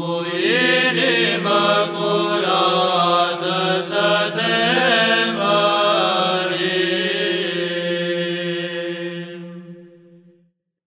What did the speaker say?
como.